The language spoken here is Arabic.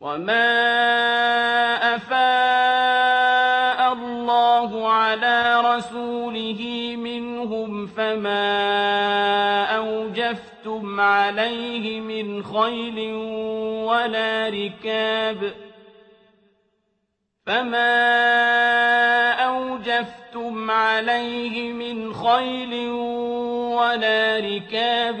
وَمَا أَفَاءَ اللَّهُ عَلَىٰ رَسُولِهِ مِنْهُمْ فَمَا أَوْجَفْتُمْ عَلَيْهِ مِنْ خَيْلٍ وَلَا رِكَابٍ فما أوجفتم عليه من خيل ولا ركاب